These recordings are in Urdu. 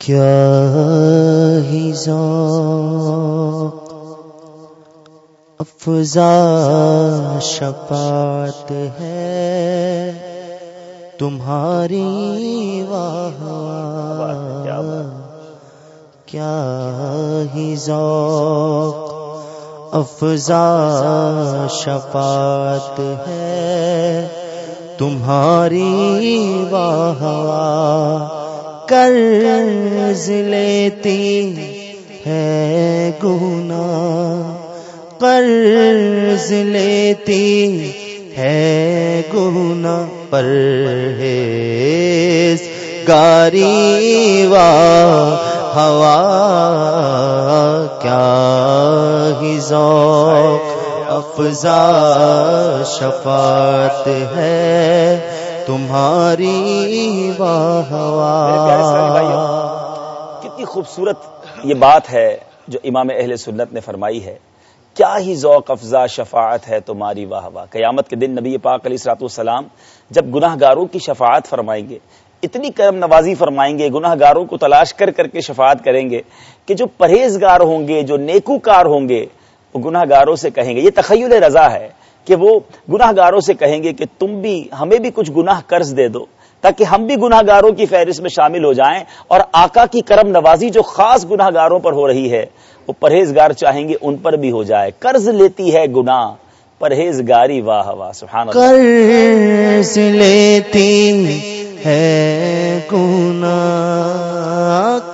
کیا ہی ذوق، افزا شفاعت ہے تمہاری واہ کیا ہی ذوق، افزا شفاعت ہے تمہاری واہ قرض لیتی ہے گنا قرض لیتی ہے گنا پر ہے گاری وا ہوا، کیا ہی ذوق، افزا، شفاعت ہے۔ تمہاری کتنی خوبصورت یہ بات ہے جو امام اہل سنت نے فرمائی ہے۔ کیا ہی ذوق افزا شفاعت ہے تمہاری واہ واہ۔ قیامت کے دن نبی پاک علیہ سرات السلام جب گناہ گاروں کی شفاعت فرمائیں گے اتنی کرم نوازی فرمائیں گے گناہ گاروں کو تلاش کر کر کے شفاعت کریں گے کہ جو پرہیزگار ہوں گے جو نیکو کار ہوں گے وہ گناہ گاروں سے کہیں گے یہ تخیل رضا ہے۔ کہ وہ گناہ گاروں سے کہیں گے کہ تم بھی ہمیں بھی کچھ گناہ قرض دے دو، تاکہ ہم بھی گناہ گاروں کی فہرست میں شامل ہو جائیں اور آقا کی کرم نوازی جو خاص گناہ گاروں پر ہو رہی ہے، وہ پرہیزگار چاہیں گے ان پر بھی ہو جائے۔ قرض لیتی ہے گناہ، پرہیزگاری واہ واہ، سبحان قرض لیتی ہے گنا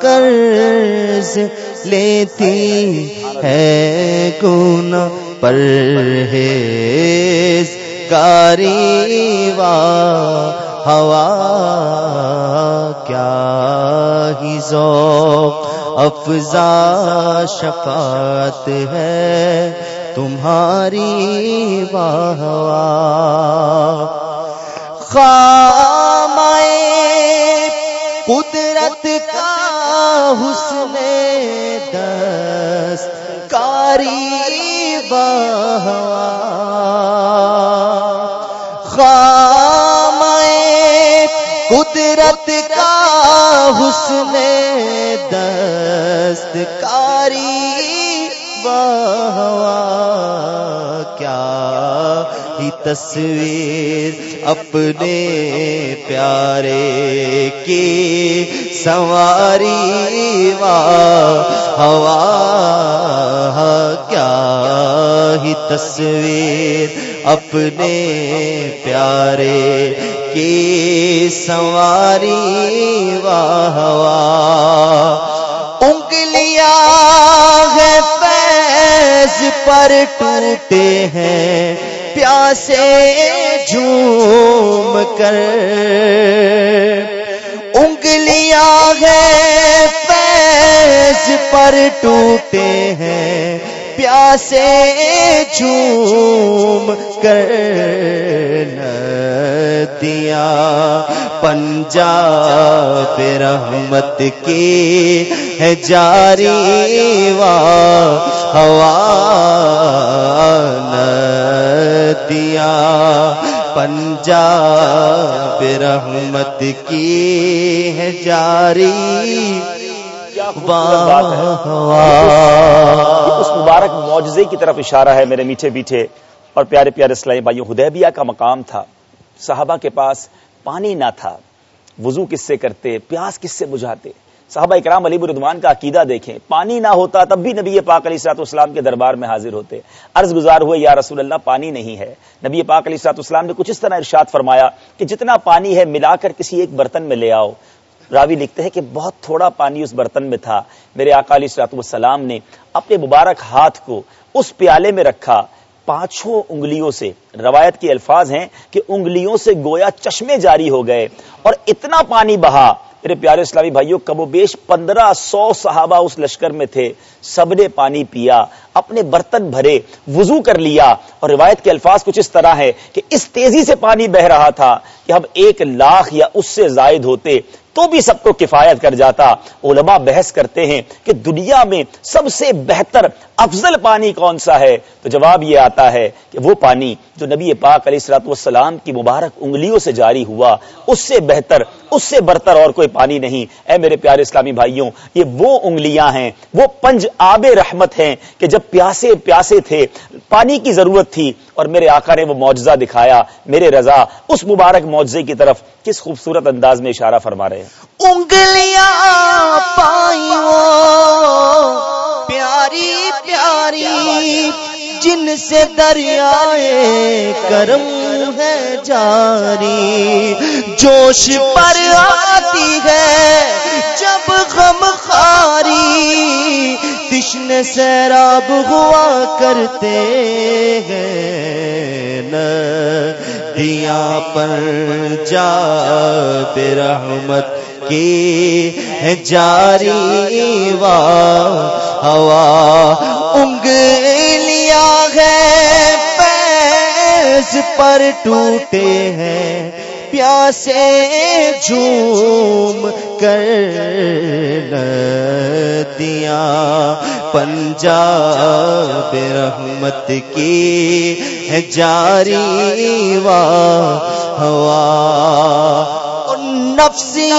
قرض لیتی ہے گنا پر ہے کاری وا، ہوا، کیا ہی ذوق، افزا، شفاعت ہے تمہاری واہ خام قدرت کا حسن قدرت کا حسن دست کاری کیا ہی تصویر اپنے پیارے کی سواری واہ ہوا کیا ہی تصویر اپنے پیارے کی سواری واہ انگلیا ہے فیض پر ٹوٹے ہیں، پیاسے جھوم کر۔ انگلیا ہے فیض پر ٹوٹے ہیں، پیاسے جھوم کر۔ دیا۔ پنجاب رحمت کی ہے جاری وا، ہوا دیا۔ پنجاب رحمت کی ہے جاری اس مبارک معجزے کی طرف اشارہ ہے میرے میٹھے میٹھے اور پیارے پیارے اسلائی بھائیوں حدیبیہ کا مقام تھا۔ صحابہ کے پاس پانی نہ تھا۔ وضو کس سے کرتے؟ پیاس کس سے بجھاتے؟ صحابہ اکرام علی بردوان کا عقیدہ دیکھیں۔ پانی نہ ہوتا تب بھی نبی پاک علی سات اسلام کے دربار میں حاضر ہوتے۔ عرض گزار ہوئے، یا رسول اللہ، پانی نہیں ہے۔ نبی پاک علی سات اسلام نے کچھ اس طرح ارشاد فرمایا کہ جتنا پانی ہے، ملا کر کسی ایک برتن میں لے آؤ۔ راوی لکھتے ہیں کہ بہت تھوڑا پانی اس برتن میں تھا۔ میرے علی سلاط والسلام نے اپنے مبارک ہاتھ کو اس پیالے میں رکھا۔ پانچوں انگلیوں سے روایت کے الفاظ ہیں کہ انگلیوں سے گویا چشمے جاری ہو گئے اور اتنا پانی بہا۔ میرے پیارے اسلامی بھائیوں کم و بیش پندرہ سو صحابہ اس لشکر میں تھے، سب نے پانی پیا۔ اپنے برتن بھرے، وضو کر لیا۔ اور روایت کے الفاظ کچھ اس طرح ہے کہ اس تیزی سے پانی بہ رہا تھا کہ ہم ایک لاکھ یا اس سے زائد ہوتے تو بھی سب کو کفایت کر جاتا۔ علماء بحث کرتے ہیں کہ دنیا میں سب سے بہتر افضل پانی کون سا ہے؟ تو جواب یہ آتا ہے کہ وہ پانی جو نبی پاک علیہ السلاط والسلام کی مبارک انگلیوں سے جاری ہوا، اس سے بہتر، اس سے برتر اور کوئی پانی نہیں۔ اے میرے پیارے اسلامی بھائیوں، یہ وہ انگلیاں ہیں، وہ پنج آب رحمت ہیں کہ جب پیاسے پیاسے تھے۔ پانی کی ضرورت تھی اور میرے آقا نے وہ معجزہ دکھایا۔ میرے رضا، اس مبارک معجزے کی طرف کس خوبصورت انداز میں اشارہ فرما رہے ہیں؟ انگلیاں سے دریائے کرم ہے جاری۔ جوش پر آتی ہے جب غم خاری۔ تشن سیراب ہوا کرتے ہیں دیا پر جا رحمت کی جاری وا۔ ہوا انگلیاں پیس پر ٹوٹے ہیں، پیاسے جھوم کر دیا پنجاب رحمت کی ہے جاری وا ہوا۔ نفسی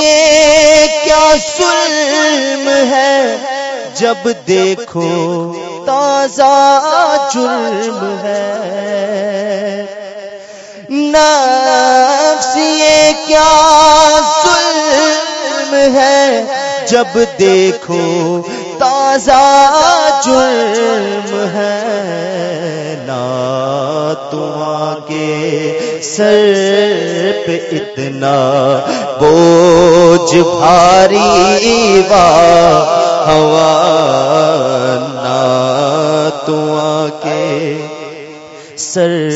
کیا ظلم ہے؟ جب دیکھو تازہ جرم ہے۔ نفسی کیا ظلم ہے؟ جب دیکھو تازہ جرم ہے نا تم کے سر پہ اتنا بوجھ بھاری وا ہوا نا تم کے سر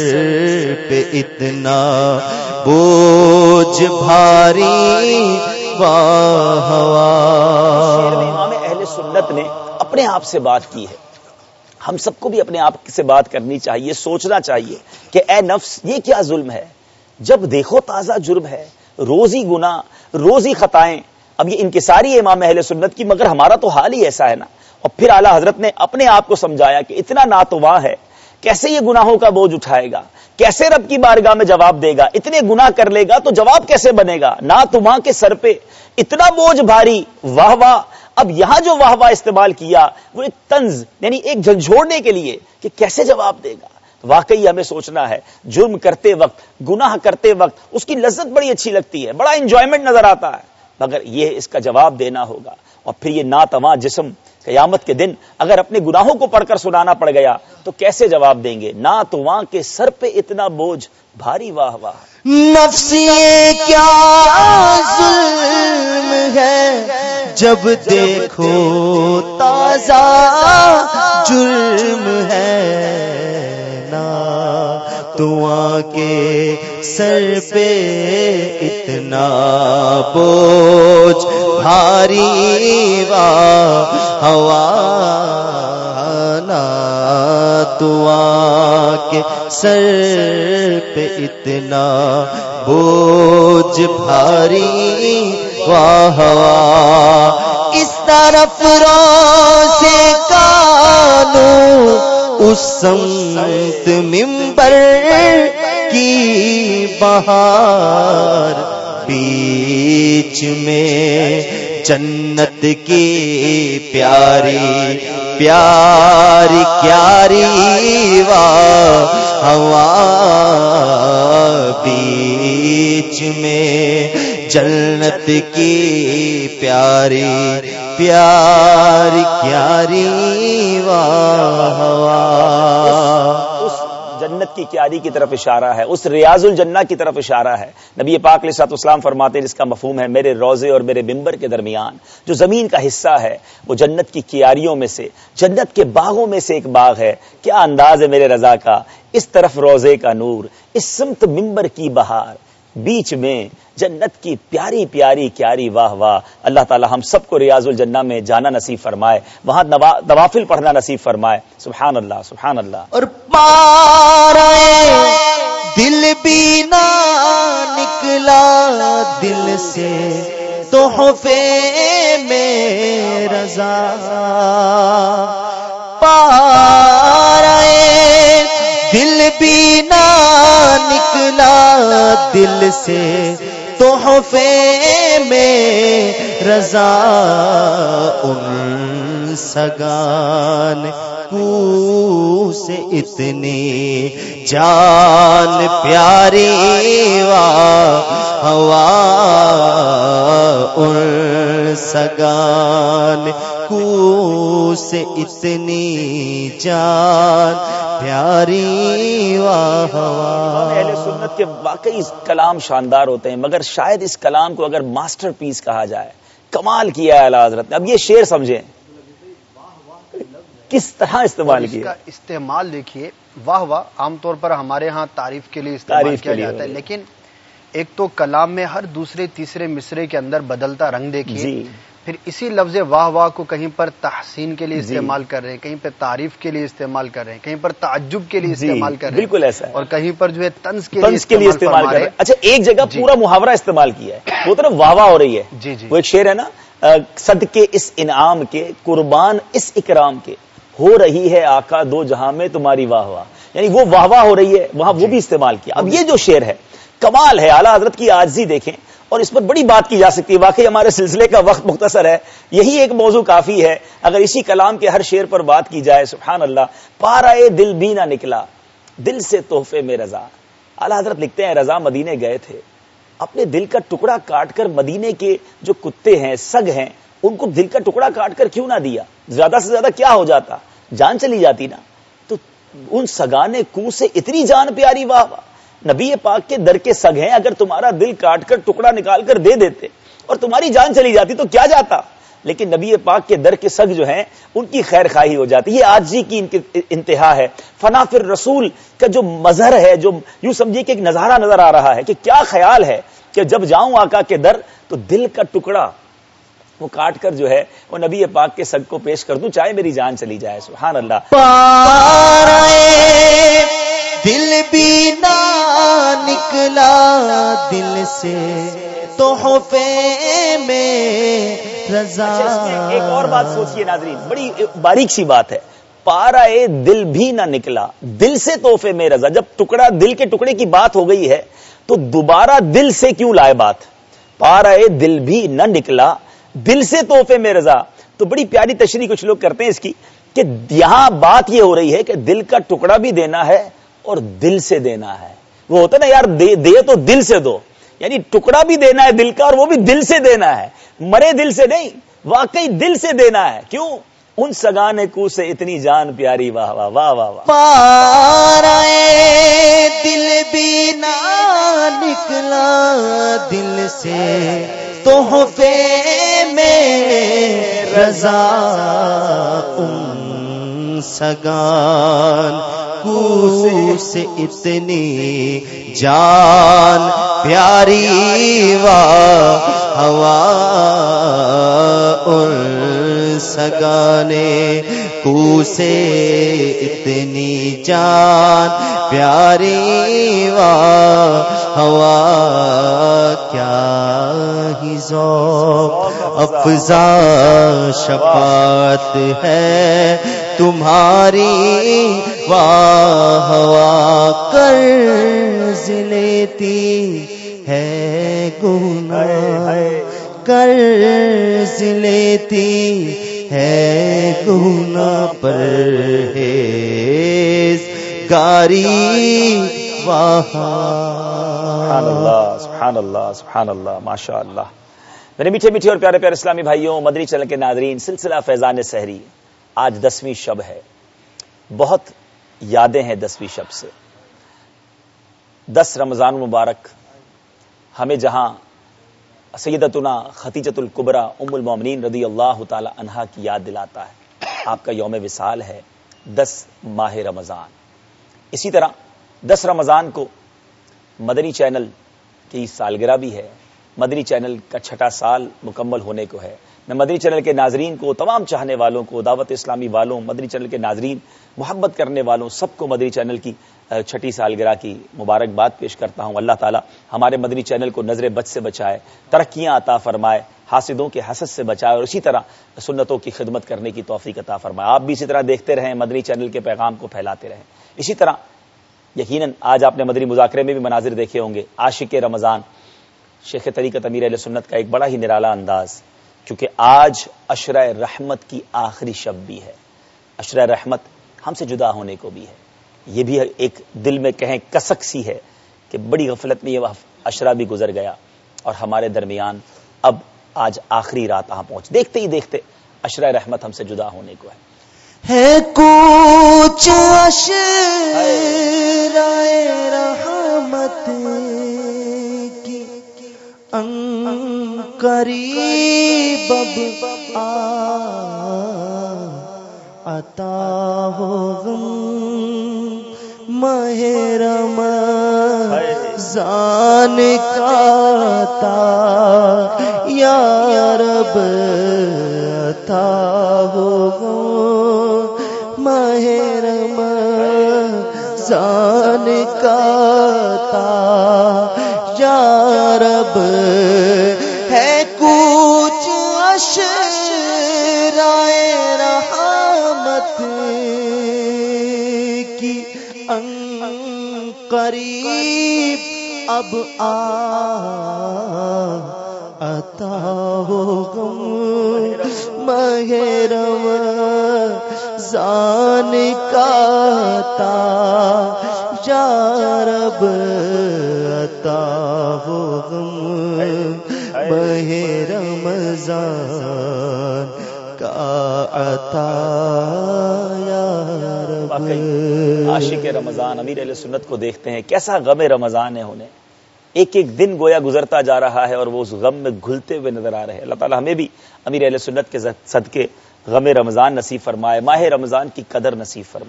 پہ اتنا بوجھ بھاری واہ امام اہل سنت نے اپنے آپ سے بات کی ہے۔ ہم سب کو بھی اپنے آپ سے بات کرنی چاہیے، سوچنا چاہیے کہ اے نفس، یہ کیا ظلم ہے؟ جب دیکھو تازہ جرم ہے، روزی گنا روزی خطائیں۔ اب یہ انکساری امام اہل سنت کی، مگر ہمارا تو حال ہی ایسا ہے نا۔ اور پھر اعلیٰ حضرت نے اپنے آپ کو سمجھایا کہ اتنا ناتواں ہے۔ کیسے یہ گناہوں کا بوجھ اٹھائے گا؟ کیسے رب کی بارگاہ میں جواب دے گا؟ اتنے گنا کر لے گا تو جواب کیسے بنے گا؟ نہ تمہاں کے سر پہ اتنا بوجھ بھاری واہ واہ، اب یہاں جو واہ واہ استعمال کیا، وہ ایک طنز یعنی ایک جھنجھوڑنے کے لیے کہ کیسے جواب دے گا؟ واقعی ہمیں سوچنا ہے، جرم کرتے وقت، گناہ کرتے وقت اس کی لذت بڑی اچھی لگتی ہے، بڑا انجوائمنٹ نظر آتا ہے، مگر یہ اس کا جواب دینا ہوگا۔ اور پھر یہ ناتواں جسم قیامت کے دن اگر اپنے گناہوں کو پڑھ کر سنانا پڑ گیا تو کیسے جواب دیں گے؟ نہ تو وہاں کے سر پہ اتنا بوجھ بھاری واہ واہ نفسی کیا ظلم ہے؟ جب دیکھو تازہ جرم ہے۔ نا تو کے سر پہ اتنا بوجھ، بھاری وا ہوا نا۔ تو کے سر پہ اتنا بوجھ، بھاری واہ ہوا۔ اس طرف روزے کانو اس سمت ممبر کی بہار بیچ میں جنت کی پیاری پیاری پیاری وا ہوا بیچ میں جنت کی پیاری پیاری پیاری ہوا جنت کی کیاری کی طرف اشارہ ہے، اس ریاض الجنہ کی طرف اشارہ ہے۔ نبی پاک علیہ سات اسلام فرماتے ہیں، جس کا مفہوم ہے میرے روزے اور میرے ممبر کے درمیان۔ جو زمین کا حصہ ہے، وہ جنت کی کیاریوں میں سے، جنت کے باغوں میں سے ایک باغ ہے۔ کیا انداز ہے میرے رضا کا؟ اس طرف روزے کا نور، اس سمت ممبر کی بہار۔ بیچ میں جنت کی پیاری پیاری کیاری، واہ واہ۔ اللہ تعالی ہم سب کو ریاض الجنہ میں جانا نصیب فرمائے، وہاں نوافل پڑھنا نصیب فرمائے۔ سبحان اللہ سبحان اللہ۔ اور پارے۔ دل بھی نہ نکلا دل سے، تحفے میں رضا۔ پارے، دل بھی نہ نکلا دل سے، تحفے میں رضا۔ ان سگان کو سے اتنی جان پیاری وا، ہوا ان سگان کو سے اتنی جان پیاری واہ اہل سنت کے واقعی کلام شاندار ہوتے ہیں، مگر شاید اس کلام کو اگر ماسٹر پیس کہا جائے، کمال کیا ہے اللہ حضرت نے اب یہ شعر سمجھیں۔ کس طرح استعمال کیا استعمال دیکھیے واہ واہ عام طور پر ہمارے ہاں تعریف کے لیے استعمال کیا جاتا ہے۔ لیکن ایک تو کلام میں ہر دوسرے تیسرے مصرے کے اندر بدلتا رنگ دیکھیے جی پھر اسی لفظ واہ واہ کو کہیں پر تحسین کے لیے جی۔ استعمال کر رہے ہیں کہیں پر تعریف کے لیے استعمال کر رہے ہیں کہیں پر تعجب کے لیے جی، استعمال کر رہے ہیں بالکل ایسا ہے۔ اور کہیں پر جو ہے طنز کے لیے استعمال کر رہے ہیں اچھا ایک جگہ۔ پورا محاورہ استعمال کیا ہے وہ طرف واہ واہ ہو رہی ہے جی، جی۔ وہ ایک شعر ہے نا آ، صد کے اس انعام کے قربان اس اکرام کے ہو رہی ہے آقا دو جہاں میں تمہاری واہ واہ۔ یعنی وہ واہ واہ ہو رہی ہے، وہاں وہ بھی استعمال کیا۔ اب یہ جو شعر ہے، کمال ہے، اعلیٰ حضرت کی آجزی دیکھیں۔ اور اس پر بڑی بات کی جا سکتی ہے۔ واقعی ہمارے سلسلے کا وقت مختصر ہے۔ یہی ایک موضوع کافی ہے۔ اگر اسی کلام کے ہر شعر پر بات کی جائے، سبحان اللہ، پارا دل بھی نہ نکلا، دل سے تحفے میں رضا۔ اعلیٰ حضرت لکھتے ہیں، رضا مدینے گئے تھے۔ اپنے دل کا ٹکڑا کاٹ کر مدینے کے جو کتے ہیں، سگ ہیں، ان کو دل کا ٹکڑا کاٹ کر کیوں نہ دیا؟ زیادہ سے زیادہ کیا ہو جاتا؟ جان چلی جاتی نا، تو ان سگانے کو سے اتنی جان پیاری واہ واہ۔ نبی پاک کے در کے سگ ہیں، اگر تمہارا دل کاٹ کر ٹکڑا نکال کر دے دیتے اور تمہاری جان چلی جاتی تو کیا جاتا؟ لیکن نبی پاک کے در کے سگ جو ہیں، ان کی خیر خواہی ہو جاتی۔ یہ آجی کی ان کی انتہا ہے۔ فنا فر رسول کا جو مظہر ہے، جو یوں سمجھیے کہ ایک نظارہ نظر آ رہا ہے کہ کیا خیال ہے کہ جب جاؤں آقا کے در تو دل کا ٹکڑا وہ کاٹ کر جو ہے وہ نبی پاک کے سگ کو پیش کر دوں چاہے میری جان چلی جائے سبحان اللہ۔ دل بھی نہ نکلا دل سے تحفے میں رضا۔ اچھا، ایک اور بات سوچیے ناظرین بڑی باریک سی بات ہے۔ پارا دل بھی نہ نکلا دل سے تحفے میں رضا۔ جب ٹکڑا دل کے ٹکڑے کی بات ہو گئی ہے تو دوبارہ دل سے کیوں لائے بات؟ پارا دل بھی نہ نکلا دل سے تحفے میں رضا۔ تو بڑی پیاری تشریح کچھ لوگ کرتے ہیں اس کی کہ یہاں بات یہ ہو رہی ہے کہ دل کا ٹکڑا بھی دینا ہے اور دل سے دینا ہے۔ وہ ہوتا نا یار دے, دے تو دل سے دو۔ یعنی ٹکڑا بھی دینا ہے دل کا اور وہ بھی دل سے دینا ہے۔ مرے دل سے نہیں واقعی دل سے دینا ہے۔ کیوں؟ ان سگانے کو سے اتنی جان پیاری۔ واہ واہ واہ واہ واہ۔ پارا دل بھی نہ نکلا دل سے۔ تحفے میں رضا ان سگان کو سے اتنی جان، پیاری وا ہوا ان سگانے کو سے اتنی جان، پیاری وا ہوا، کیا ہی ذوق افزا شفاعت ہے۔ تمہاری واہ ہوا قرض لیتی ہے گناہ قرض لیتی ہے گناہ پر ہے گاری واہ سبحان اللہ سبحان اللہ سبحان اللہ ماشاء اللہ میرے میٹھے میٹھے اور پیارے پیارے اسلامی بھائیوں، مدنی چینل کے ناظرین، سلسلہ فیضان سحری، آج دسویں شب ہے۔ بہت یادیں ہیں دسویں شب سے۔ دس رمضان مبارک، ہمیں جہاں سیدتنا خطیجت القبرا ام المومنین رضی اللہ تعالی عنہا کی یاد دلاتا ہے۔ آپ کا یوم وصال ہے، دس ماہ رمضان۔ اسی طرح دس رمضان کو مدنی چینل کی سالگرہ بھی ہے، مدنی چینل کا چھٹا سال مکمل ہونے کو ہے۔ میں مدنی چینل کے ناظرین کو، تمام چاہنے والوں کو، دعوت اسلامی والوں، مدنی چینل کے ناظرین، محبت کرنے والوں، سب کو مدنی چینل کی چھٹی سالگرہ کی مبارکباد پیش کرتا ہوں۔ اللہ تعالی ہمارے مدنی چینل کو نظر بچ سے بچائے، ترقیاں عطا فرمائے، حاسدوں کے حسد سے بچائے اور اسی طرح سنتوں کی خدمت کرنے کی توفیق عطا فرمائے۔ آپ بھی اسی طرح دیکھتے رہیں، مدنی چینل کے پیغام کو پھیلاتے رہیں۔ اسی طرح یقیناً آج آپ نے مدری مذاکرے میں بھی مناظر دیکھے ہوں گے۔ عاشق رمضان، شیخ طریقت امیر علیہ سنت کا ایک بڑا ہی نرالا انداز، کیونکہ آج اشرا رحمت کی آخری شب بھی ہے۔ اشرا رحمت ہم سے جدا ہونے کو بھی ہے۔ یہ بھی ایک دل میں کہیں کسک سی ہے کہ بڑی غفلت میں یہ اشرا بھی گزر گیا اور ہمارے درمیان اب آج آخری رات یہاں پہنچ۔ دیکھتے ہی دیکھتے اشرا رحمت ہم سے جدا ہونے کو ہے۔ ہے کچھ رحمت کی ان قریب عطا ہو غم مہرم زان کا تا یا رب عطا ہو غم مہرم زان کا تا۔ یا رب، ہے کچھ اشرائے رحمت کی ان قریب اب آ۔ زان کا تا یا رب عطا ہو غم مہ رمضان کا عطا، یا رب عاشق رمضان امیر علیہ سنت کو دیکھتے ہیں، کیسا غم رمضان ہے انہیں۔ ایک ایک دن گویا گزرتا جا رہا ہے اور وہ اس غم میں گھلتے ہوئے نظر آ رہے ہیں۔ اللہ تعالیٰ ہمیں بھی امیر علیہ سنت کے صدقے غم رمضان نصیب فرمائے ماہ رمضان کی قدر نصیب فرمائے۔